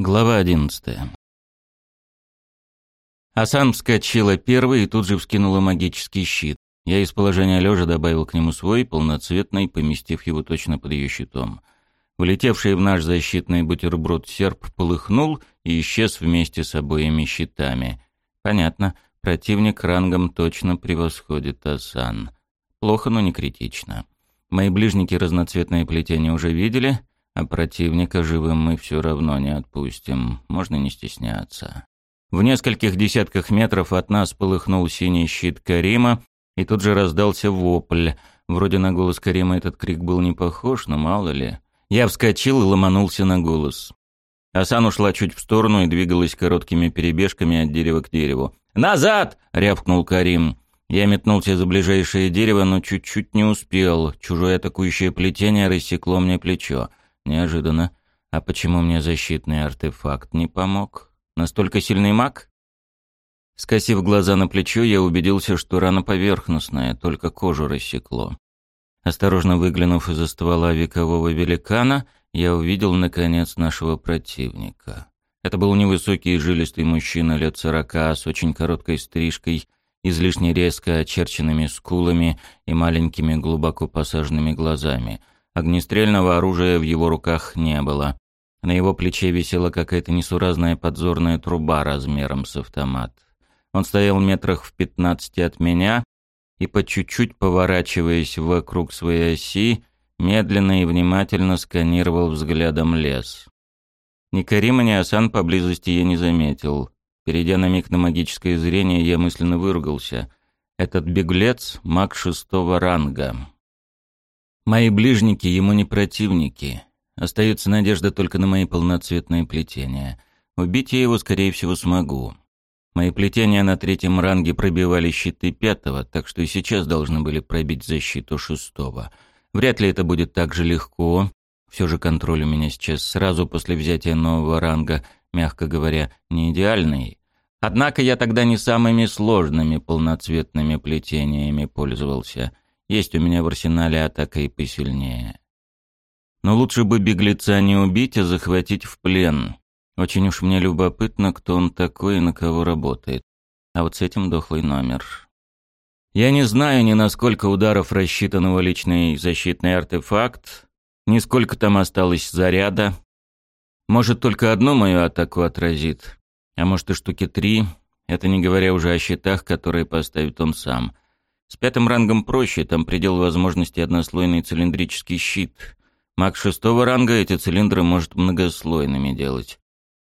Глава одиннадцатая. Асан вскочила первой и тут же вскинула магический щит. Я из положения лежа добавил к нему свой, полноцветный, поместив его точно под ее щитом. Влетевший в наш защитный бутерброд серп полыхнул и исчез вместе с обоими щитами. Понятно, противник рангом точно превосходит Асан. Плохо, но не критично. Мои ближники разноцветные плетения уже видели, а противника живым мы все равно не отпустим, можно не стесняться. В нескольких десятках метров от нас полыхнул синий щит Карима, и тут же раздался вопль. Вроде на голос Карима этот крик был не похож, но мало ли. Я вскочил и ломанулся на голос. Асан ушла чуть в сторону и двигалась короткими перебежками от дерева к дереву. «Назад!» — рявкнул Карим. Я метнулся за ближайшее дерево, но чуть-чуть не успел. Чужое атакующее плетение рассекло мне плечо. Неожиданно. А почему мне защитный артефакт не помог? Настолько сильный маг? Скосив глаза на плечо, я убедился, что рана поверхностная, только кожу рассекло. Осторожно выглянув из-за ствола векового великана, я увидел, наконец, нашего противника. Это был невысокий и жилистый мужчина лет сорока с очень короткой стрижкой, излишне резко очерченными скулами и маленькими глубоко посаженными глазами — Огнестрельного оружия в его руках не было. На его плече висела какая-то несуразная подзорная труба размером с автомат. Он стоял метрах в пятнадцати от меня и, по чуть-чуть поворачиваясь вокруг своей оси, медленно и внимательно сканировал взглядом лес. Ни Карима, ни Асан поблизости я не заметил. Перейдя на миг на магическое зрение, я мысленно выругался. Этот беглец — маг шестого ранга. Мои ближники ему не противники. Остается надежда только на мои полноцветные плетения. Убить я его, скорее всего, смогу. Мои плетения на третьем ранге пробивали щиты пятого, так что и сейчас должны были пробить защиту шестого. Вряд ли это будет так же легко. Все же контроль у меня сейчас сразу после взятия нового ранга, мягко говоря, не идеальный. Однако я тогда не самыми сложными полноцветными плетениями пользовался — есть у меня в арсенале атака и посильнее. Но лучше бы беглеца не убить, а захватить в плен. Очень уж мне любопытно, кто он такой и на кого работает. А вот с этим дохлый номер. Я не знаю ни на сколько ударов рассчитан его личный защитный артефакт, ни сколько там осталось заряда. Может, только одну мою атаку отразит, а может и штуки три, это не говоря уже о щитах, которые поставит он сам — с пятым рангом проще, там предел возможности однослойный цилиндрический щит. Маг шестого ранга эти цилиндры может многослойными делать.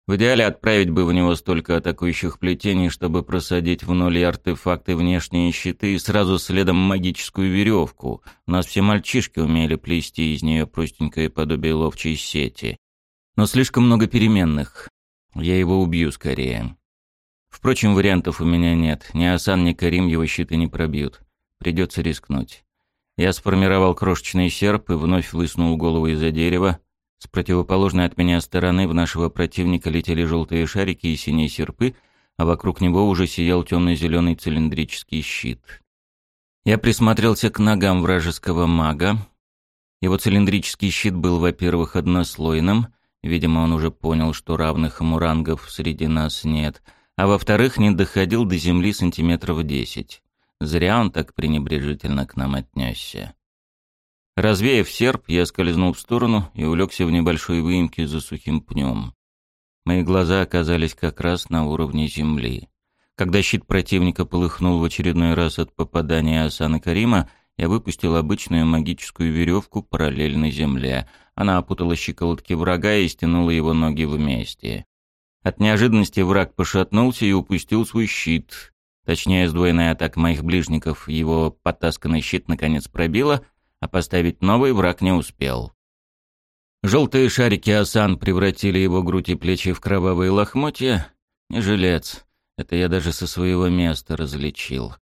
В идеале отправить бы в него столько атакующих плетений, чтобы просадить в ноль и артефакты внешние щиты и сразу следом магическую веревку. У нас все мальчишки умели плести из нее простенькое подобие ловчей сети. Но слишком много переменных. Я его убью скорее. Впрочем, вариантов у меня нет. Ни Асан, ни Карим его щиты не пробьют. Придется рискнуть. Я сформировал крошечный серп и вновь высунул голову из-за дерева. С противоположной от меня стороны в нашего противника летели желтые шарики и синие серпы, а вокруг него уже сиял темно-зеленый цилиндрический щит. Я присмотрелся к ногам вражеского мага. Его цилиндрический щит был, во-первых, однослойным, видимо, он уже понял, что равных ему рангов среди нас нет — а во-вторых, не доходил до земли сантиметров десять. Зря он так пренебрежительно к нам отнесся. Развеяв серп, я скользнул в сторону и улегся в небольшой выемке за сухим пнем. Мои глаза оказались как раз на уровне земли. Когда щит противника полыхнул в очередной раз от попадания Асана Карима, я выпустил обычную магическую веревку параллельно земле. Она опутала щиколотки врага и стянула его ноги вместе. От неожиданности враг пошатнулся и упустил свой щит. Точнее, сдвоенная атака моих ближников его потасканный щит наконец пробила, а поставить новый враг не успел. Желтые шарики Асан превратили его грудь и плечи в кровавые лохмотья. Не жилец. Это я даже со своего места различил.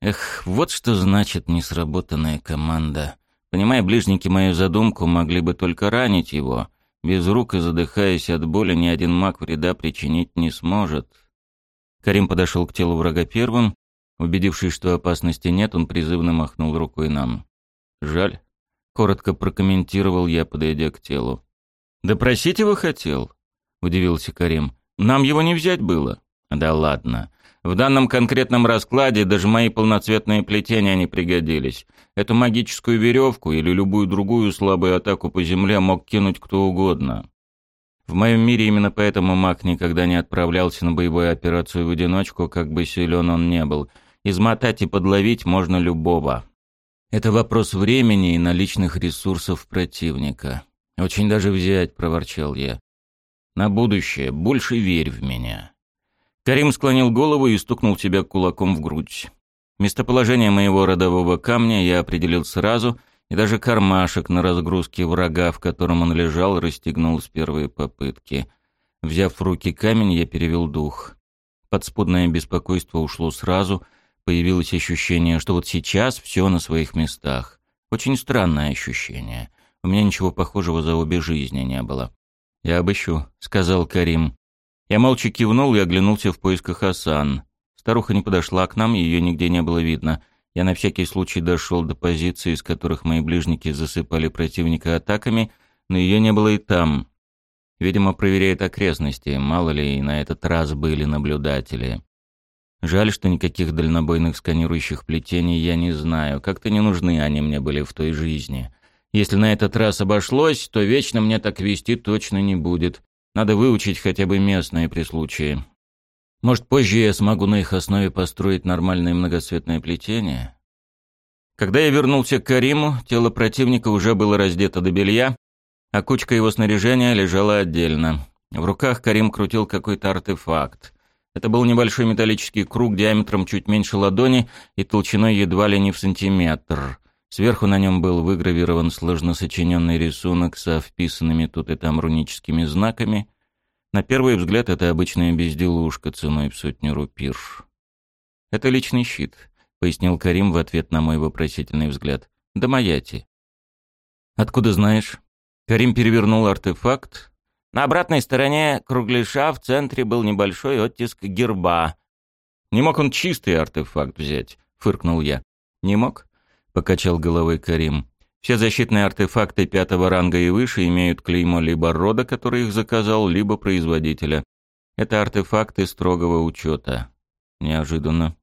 Эх, вот что значит несработанная команда. Понимая, ближники мою задумку могли бы только ранить его, без рук и задыхаясь от боли, ни один маг вреда причинить не сможет. Карим подошел к телу врага первым. Убедившись, что опасности нет, он призывно махнул рукой нам. «Жаль», — коротко прокомментировал я, подойдя к телу. «Да просить его хотел. удивился Карим. «Нам его не взять было». «Да ладно. В данном конкретном раскладе даже мои полноцветные плетения не пригодились. Эту магическую веревку или любую другую слабую атаку по земле мог кинуть кто угодно. В моем мире именно поэтому маг никогда не отправлялся на боевую операцию в одиночку, как бы силен он не был. Измотать и подловить можно любого. Это вопрос времени и наличных ресурсов противника. «Очень даже взять», — проворчал я. «На будущее больше верь в меня». Карим склонил голову и стукнул себя кулаком в грудь. Местоположение моего родового камня я определил сразу, и даже кармашек на разгрузке врага, в котором он лежал, расстегнул с первой попытки. Взяв в руки камень, я перевел дух. Подспудное беспокойство ушло сразу, появилось ощущение, что вот сейчас все на своих местах. Очень странное ощущение. У меня ничего похожего за обе жизни не было. «Я обыщу», — сказал Карим. Я молча кивнул и оглянулся в поисках Асан. Старуха не подошла к нам, ее нигде не было видно. Я на всякий случай дошел до позиции, из которых мои ближники засыпали противника атаками, но ее не было и там. Видимо, проверяет окрестности, мало ли и на этот раз были наблюдатели. Жаль, что никаких дальнобойных сканирующих плетений я не знаю. Как-то не нужны они мне были в той жизни. Если на этот раз обошлось, то вечно мне так вести точно не будет. Надо выучить хотя бы местные при случае. Может, позже я смогу на их основе построить нормальное многоцветное плетение? Когда я вернулся к Кариму, тело противника уже было раздето до белья, а кучка его снаряжения лежала отдельно. В руках Карим крутил какой-то артефакт. Это был небольшой металлический круг диаметром чуть меньше ладони и толщиной едва ли не в сантиметр. Сверху на нем был выгравирован сложно сочиненный рисунок со вписанными тут и там руническими знаками. На первый взгляд это обычная безделушка ценой в сотню рупир. «Это личный щит», — пояснил Карим в ответ на мой вопросительный взгляд. «Да маяти». «Откуда знаешь?» Карим перевернул артефакт. На обратной стороне кругляша в центре был небольшой оттиск герба. «Не мог он чистый артефакт взять», — фыркнул я. «Не мог?» Покачал головой Карим. Все защитные артефакты пятого ранга и выше имеют клеймо либо рода, который их заказал, либо производителя. Это артефакты строгого учета. Неожиданно.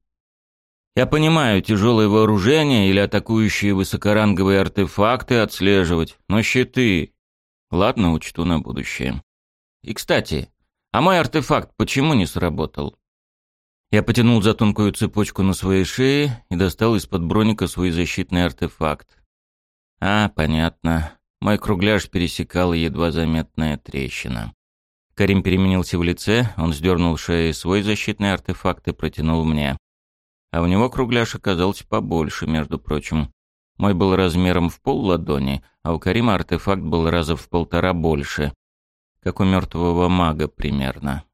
Я понимаю, тяжелое вооружение или атакующие высокоранговые артефакты отслеживать, но щиты... Ладно, учту на будущее. И, кстати, а мой артефакт почему не сработал? Я потянул за тонкую цепочку на своей шее и достал из-под броника свой защитный артефакт. А, понятно. Мой кругляш пересекала едва заметная трещина. Карим переменился в лице, он сдернул шею свой защитный артефакт и протянул мне. А у него кругляш оказался побольше, между прочим. Мой был размером в пол ладони, а у Карима артефакт был раза в полтора больше. Как у мертвого мага примерно.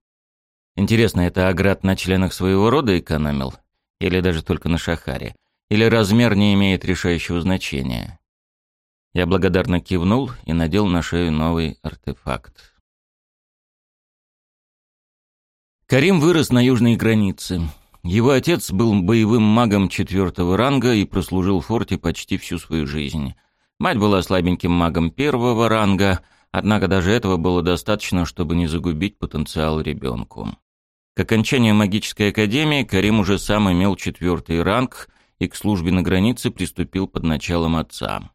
Интересно, это Аград на членах своего рода экономил? Или даже только на Шахаре? Или размер не имеет решающего значения? Я благодарно кивнул и надел на шею новый артефакт. Карим вырос на южной границе. Его отец был боевым магом четвертого ранга и прослужил в форте почти всю свою жизнь. Мать была слабеньким магом первого ранга, однако даже этого было достаточно, чтобы не загубить потенциал ребенку. К окончанию магической академии Карим уже сам имел четвертый ранг и к службе на границе приступил под началом отца.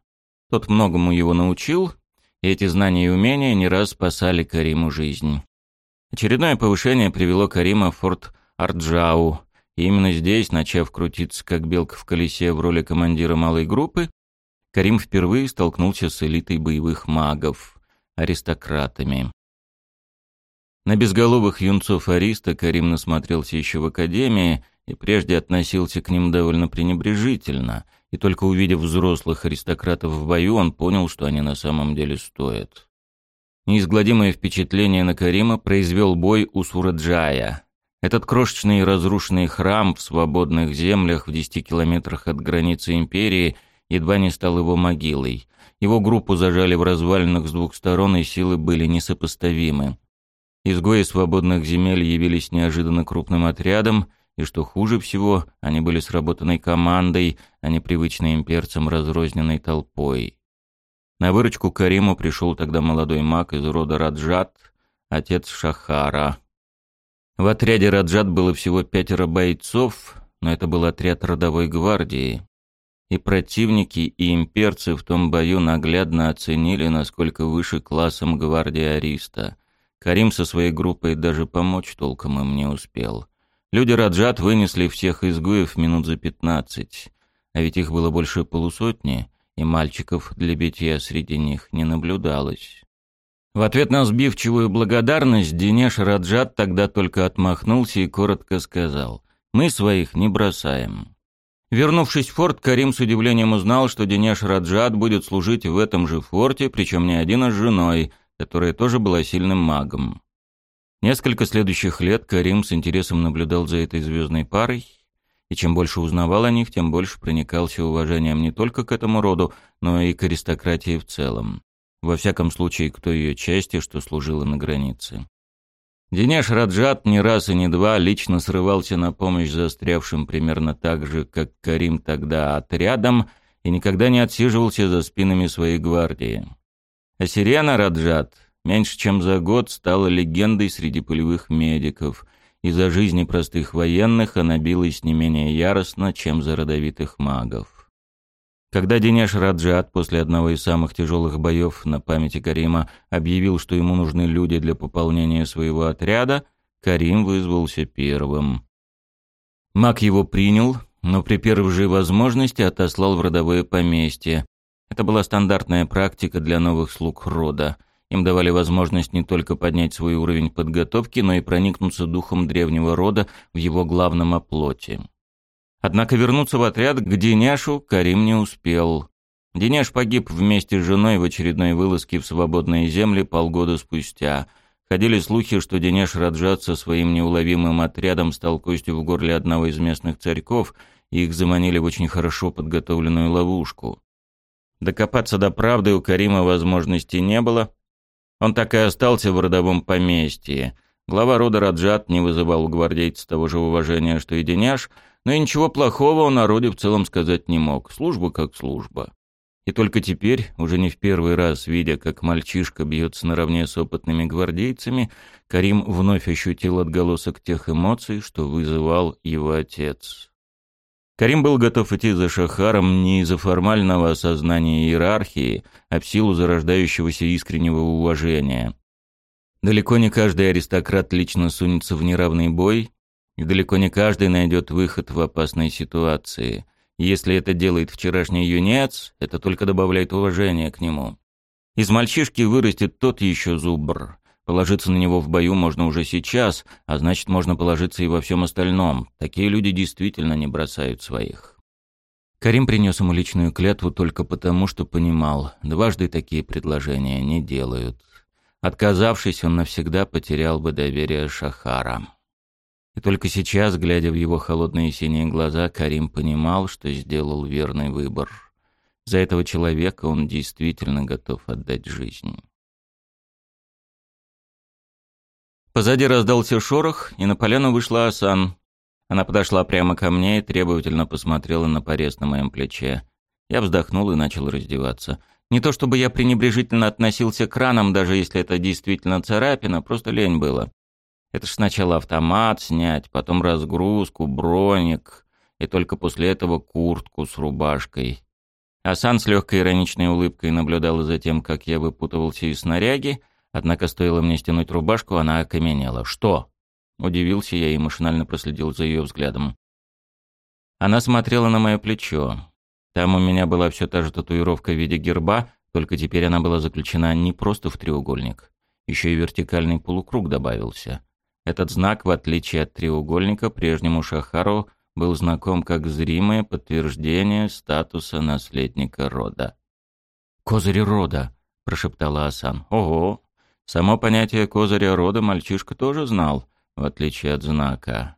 Тот многому его научил, и эти знания и умения не раз спасали Кариму жизнь. Очередное повышение привело Карима в форт Арджау, и именно здесь, начав крутиться как белка в колесе в роли командира малой группы, Карим впервые столкнулся с элитой боевых магов, аристократами. На безголовых юнцов Ариста Карим насмотрелся еще в академии и прежде относился к ним довольно пренебрежительно, и только увидев взрослых аристократов в бою, он понял, что они на самом деле стоят. Неизгладимое впечатление на Карима произвел бой у Сураджая. Этот крошечный и разрушенный храм в свободных землях в 10 километрах от границы империи едва не стал его могилой. Его группу зажали в развалинах с двух сторон, и силы были несопоставимы. Изгои свободных земель явились неожиданно крупным отрядом, и что хуже всего, они были сработанной командой, а не привычной имперцам разрозненной толпой. На выручку Кариму пришел тогда молодой маг из рода Раджат, отец Шахара. В отряде Раджат было всего пятеро бойцов, но это был отряд родовой гвардии. И противники, и имперцы в том бою наглядно оценили, насколько выше классом гвардии Ариста. Карим со своей группой даже помочь толком им не успел. Люди Раджат вынесли всех изгоев минут за пятнадцать, а ведь их было больше полусотни, и мальчиков для битья среди них не наблюдалось. В ответ на сбивчивую благодарность Денеш Раджат тогда только отмахнулся и коротко сказал «Мы своих не бросаем». Вернувшись в форт, Карим с удивлением узнал, что Денеш Раджат будет служить в этом же форте, причем не один, а с женой, которая тоже была сильным магом. Несколько следующих лет Карим с интересом наблюдал за этой звездной парой, и чем больше узнавал о них, тем больше проникался уважением не только к этому роду, но и к аристократии в целом. Во всяком случае, к той ее части, что служила на границе. Денеш Раджат не раз и не два лично срывался на помощь застрявшим примерно так же, как Карим тогда отрядом, и никогда не отсиживался за спинами своей гвардии. А Сирена Раджат меньше чем за год стала легендой среди полевых медиков, и за жизни простых военных она билась не менее яростно, чем за родовитых магов. Когда Денеш Раджат после одного из самых тяжелых боев на памяти Карима объявил, что ему нужны люди для пополнения своего отряда, Карим вызвался первым. Маг его принял, но при первой же возможности отослал в родовое поместье. Это была стандартная практика для новых слуг рода. Им давали возможность не только поднять свой уровень подготовки, но и проникнуться духом древнего рода в его главном оплоте. Однако вернуться в отряд к Деняшу Карим не успел. Деняш погиб вместе с женой в очередной вылазке в свободные земли полгода спустя. Ходили слухи, что Денеш Раджат со своим неуловимым отрядом стал костью в горле одного из местных царьков, и их заманили в очень хорошо подготовленную ловушку. Докопаться до правды у Карима возможности не было. Он так и остался в родовом поместье. Глава рода Раджат не вызывал у гвардейца того же уважения, что и Деняш, но и ничего плохого о народе в целом сказать не мог. Служба как служба. И только теперь, уже не в первый раз, видя, как мальчишка бьется наравне с опытными гвардейцами, Карим вновь ощутил отголосок тех эмоций, что вызывал его отец. Карим был готов идти за Шахаром не из-за формального осознания иерархии, а в силу зарождающегося искреннего уважения. Далеко не каждый аристократ лично сунется в неравный бой, и далеко не каждый найдет выход в опасной ситуации. Если это делает вчерашний юнец, это только добавляет уважения к нему. Из мальчишки вырастет тот еще зубр. Положиться на него в бою можно уже сейчас, а значит, можно положиться и во всем остальном. Такие люди действительно не бросают своих. Карим принес ему личную клятву только потому, что понимал, дважды такие предложения не делают. Отказавшись, он навсегда потерял бы доверие Шахара. И только сейчас, глядя в его холодные синие глаза, Карим понимал, что сделал верный выбор. За этого человека он действительно готов отдать жизнь. Позади раздался шорох, и на поляну вышла Асан. Она подошла прямо ко мне и требовательно посмотрела на порез на моем плече. Я вздохнул и начал раздеваться. Не то чтобы я пренебрежительно относился к ранам, даже если это действительно царапина, просто лень было. Это ж сначала автомат снять, потом разгрузку, броник, и только после этого куртку с рубашкой. Асан с легкой ироничной улыбкой наблюдала за тем, как я выпутывался из снаряги, однако стоило мне стянуть рубашку, она окаменела. «Что?» Удивился я и машинально проследил за ее взглядом. Она смотрела на мое плечо. Там у меня была все та же татуировка в виде герба, только теперь она была заключена не просто в треугольник. Еще и вертикальный полукруг добавился. Этот знак, в отличие от треугольника, прежнему Шахару был знаком как зримое подтверждение статуса наследника рода. «Козыри рода», — прошептала Асан. «Ого! Само понятие козыря рода мальчишка тоже знал, в отличие от знака.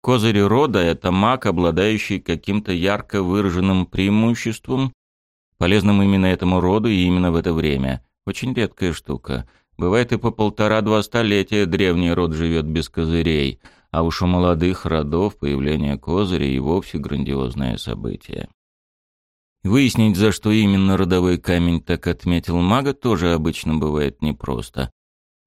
Козырь рода — это маг, обладающий каким-то ярко выраженным преимуществом, полезным именно этому роду и именно в это время. Очень редкая штука. Бывает и по полтора-два столетия древний род живет без козырей, а уж у молодых родов появление козыря и вовсе грандиозное событие. Выяснить, за что именно родовой камень так отметил мага, тоже обычно бывает непросто.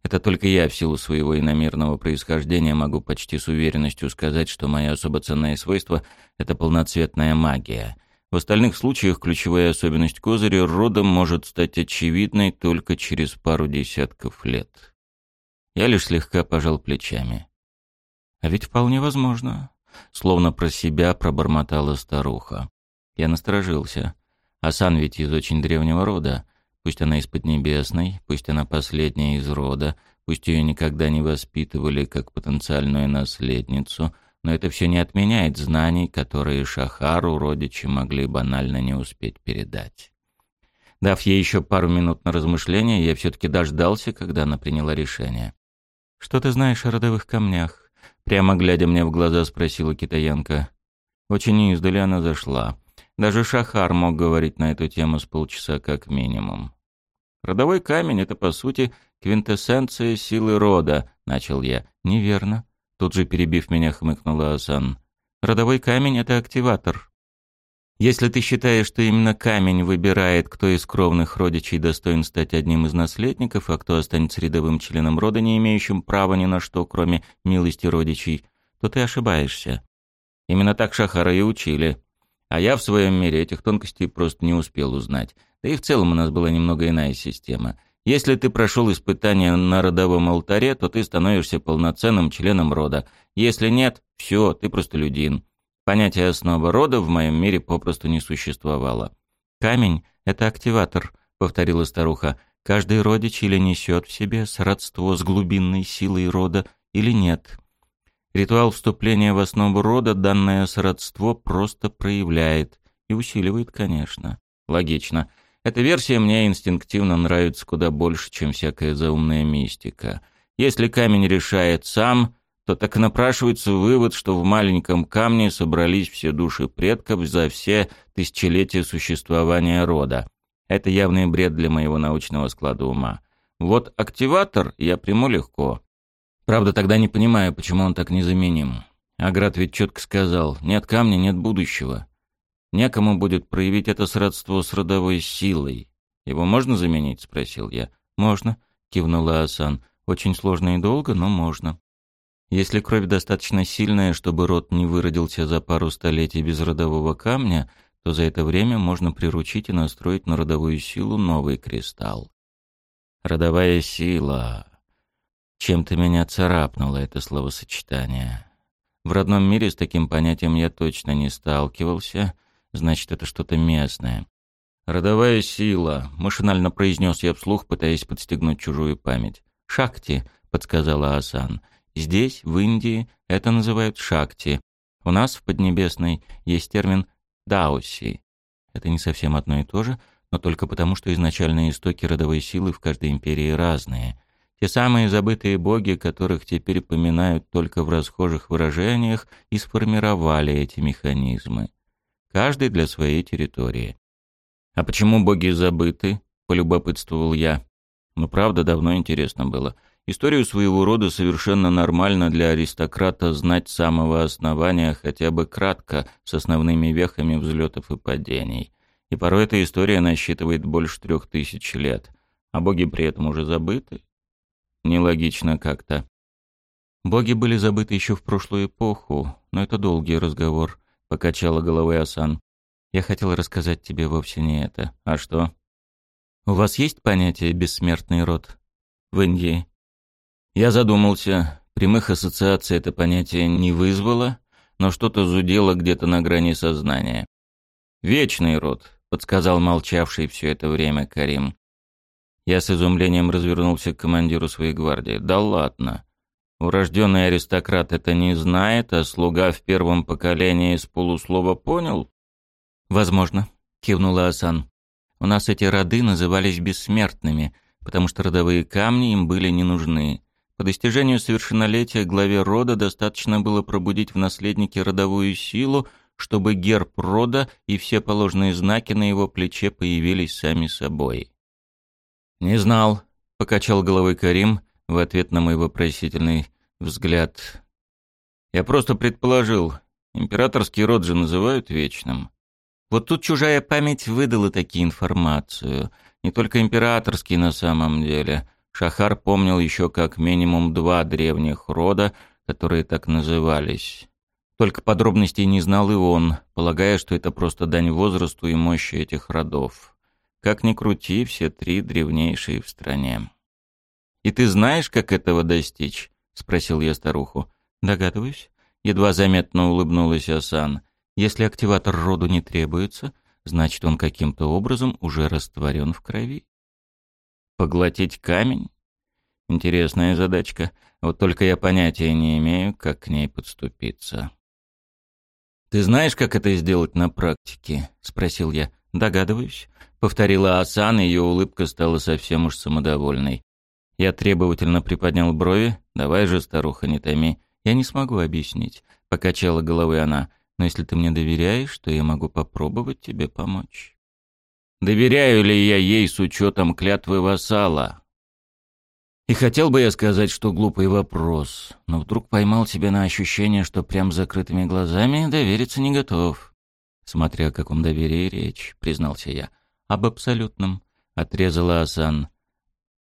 Это только я в силу своего иномерного происхождения могу почти с уверенностью сказать, что мое особо ценное свойство — это полноцветная магия. В остальных случаях ключевая особенность козыря родом может стать очевидной только через пару десятков лет. Я лишь слегка пожал плечами. А ведь вполне возможно. Словно про себя пробормотала старуха. Я насторожился. Асан ведь из очень древнего рода. Пусть она из Поднебесной, пусть она последняя из рода, пусть ее никогда не воспитывали как потенциальную наследницу, но это все не отменяет знаний, которые Шахару родичи могли банально не успеть передать. Дав ей еще пару минут на размышление, я все-таки дождался, когда она приняла решение. «Что ты знаешь о родовых камнях?» Прямо глядя мне в глаза, спросила китаянка. Очень издали она зашла. Даже Шахар мог говорить на эту тему с полчаса как минимум. «Родовой камень — это, по сути, квинтэссенция силы рода», — начал я. «Неверно», — тут же перебив меня, хмыкнула Асан. «Родовой камень — это активатор. Если ты считаешь, что именно камень выбирает, кто из кровных родичей достоин стать одним из наследников, а кто останется рядовым членом рода, не имеющим права ни на что, кроме милости родичей, то ты ошибаешься. Именно так Шахара и учили. А я в своем мире этих тонкостей просто не успел узнать. Да и в целом у нас была немного иная система. Если ты прошел испытание на родовом алтаре, то ты становишься полноценным членом рода. Если нет, все, ты просто людин. Понятие основы рода в моем мире попросту не существовало. «Камень — это активатор», — повторила старуха. «Каждый родич или несет в себе сродство с глубинной силой рода, или нет. Ритуал вступления в основу рода данное сродство просто проявляет и усиливает, конечно. Логично. Эта версия мне инстинктивно нравится куда больше, чем всякая заумная мистика. Если камень решает сам, то так напрашивается вывод, что в маленьком камне собрались все души предков за все тысячелетия существования рода. Это явный бред для моего научного склада ума. Вот активатор я приму легко. Правда, тогда не понимаю, почему он так незаменим. Аград ведь четко сказал, нет камня, нет будущего. Некому будет проявить это сродство с родовой силой. Его можно заменить? Спросил я. Можно, кивнула Асан. Очень сложно и долго, но можно. Если кровь достаточно сильная, чтобы род не выродился за пару столетий без родового камня, то за это время можно приручить и настроить на родовую силу новый кристалл. Родовая сила. Чем-то меня царапнуло это словосочетание. В родном мире с таким понятием я точно не сталкивался, значит, это что-то местное. «Родовая сила», — машинально произнес я вслух, пытаясь подстегнуть чужую память. «Шакти», — подсказала Асан. Здесь, в Индии, это называют шакти. У нас в Поднебесной есть термин «даоси». Это не совсем одно и то же, но только потому, что изначальные истоки родовой силы в каждой империи разные. Те самые забытые боги, которых теперь поминают только в расхожих выражениях, и сформировали эти механизмы. Каждый для своей территории. «А почему боги забыты?» — полюбопытствовал я. «Ну, правда, давно интересно было». Историю своего рода совершенно нормально для аристократа знать с самого основания хотя бы кратко, с основными вехами взлетов и падений. И порой эта история насчитывает больше трех тысяч лет, а боги при этом уже забыты. Нелогично как-то. Боги были забыты еще в прошлую эпоху, но это долгий разговор, покачала головой Асан. Я хотел рассказать тебе вовсе не это. А что? У вас есть понятие «бессмертный род» в Индии? Я задумался. Прямых ассоциаций это понятие не вызвало, но что-то зудело где-то на грани сознания. «Вечный род», — подсказал молчавший все это время Карим. Я с изумлением развернулся к командиру своей гвардии. «Да ладно. Урожденный аристократ это не знает, а слуга в первом поколении с полуслова понял?» «Возможно», — кивнула Асан. «У нас эти роды назывались бессмертными, потому что родовые камни им были не нужны. По достижению совершеннолетия главе рода достаточно было пробудить в наследнике родовую силу, чтобы герб рода и все положенные знаки на его плече появились сами собой. «Не знал», — покачал головой Карим в ответ на мой вопросительный взгляд. «Я просто предположил, императорский род же называют вечным». Вот тут чужая память выдала такие информацию. Не только императорский на самом деле — Шахар помнил еще как минимум два древних рода, которые так назывались. Только подробностей не знал и он, полагая, что это просто дань возрасту и мощи этих родов. Как ни крути, все три древнейшие в стране. «И ты знаешь, как этого достичь?» — спросил я старуху. «Догадываюсь». Едва заметно улыбнулась Асан. «Если активатор роду не требуется, значит, он каким-то образом уже растворен в крови». «Поглотить камень?» Интересная задачка. Вот только я понятия не имею, как к ней подступиться. «Ты знаешь, как это сделать на практике?» — спросил я. «Догадываюсь», — повторила Асан, и ее улыбка стала совсем уж самодовольной. Я требовательно приподнял брови. «Давай же, старуха, не томи. Я не смогу объяснить», — покачала головой она. «Но если ты мне доверяешь, то я могу попробовать тебе помочь». «Доверяю ли я ей с учетом клятвы вассала?» И хотел бы я сказать, что глупый вопрос, но вдруг поймал себя на ощущение, что прям закрытыми глазами довериться не готов. Смотря о каком доверии речь, признался я. Об абсолютном, отрезала Асан.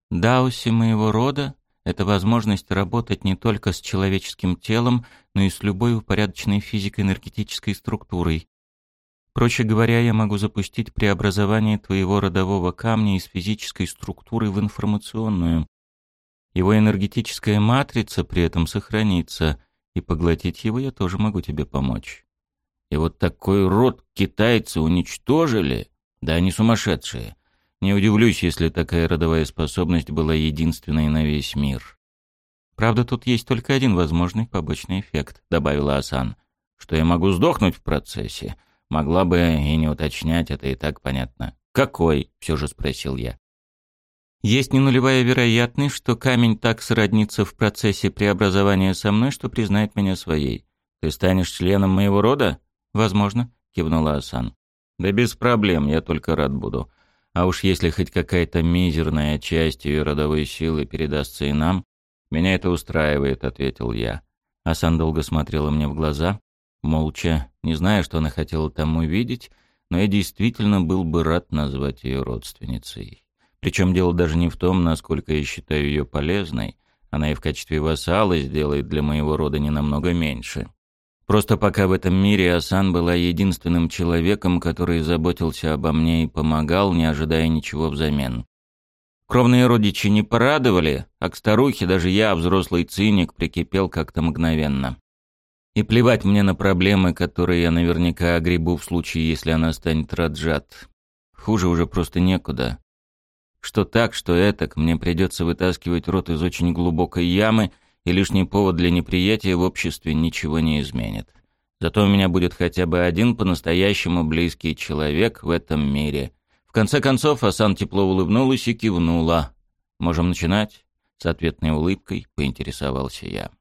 Дауси моего рода — это возможность работать не только с человеческим телом, но и с любой упорядоченной физико-энергетической структурой. Проще говоря, я могу запустить преобразование твоего родового камня из физической структуры в информационную, его энергетическая матрица при этом сохранится, и поглотить его я тоже могу тебе помочь. И вот такой род китайцы уничтожили? Да они сумасшедшие. Не удивлюсь, если такая родовая способность была единственной на весь мир. Правда, тут есть только один возможный побочный эффект, добавила Асан. Что я могу сдохнуть в процессе. Могла бы и не уточнять, это и так понятно. Какой? все же спросил я. Есть ненулевая вероятность, что камень так сроднится в процессе преобразования со мной, что признает меня своей. Ты станешь членом моего рода? Возможно, кивнула Асан. Да без проблем, я только рад буду. А уж если хоть какая-то мизерная часть ее родовой силы передастся и нам, меня это устраивает, ответил я. Асан долго смотрела мне в глаза, молча, не зная, что она хотела там увидеть, но я действительно был бы рад назвать ее родственницей. Причем дело даже не в том, насколько я считаю ее полезной. Она и в качестве вассала сделает для моего рода не намного меньше. Просто пока в этом мире Асан была единственным человеком, который заботился обо мне и помогал, не ожидая ничего взамен. Кровные родичи не порадовали, а к старухе даже я, взрослый циник, прикипел как-то мгновенно. И плевать мне на проблемы, которые я наверняка огребу в случае, если она станет Раджат. Хуже уже просто некуда. Что так, что этак, мне придется вытаскивать рот из очень глубокой ямы, и лишний повод для неприятия в обществе ничего не изменит. Зато у меня будет хотя бы один по-настоящему близкий человек в этом мире. В конце концов, Асан тепло улыбнулась и кивнула. «Можем начинать?» С ответной улыбкой поинтересовался я.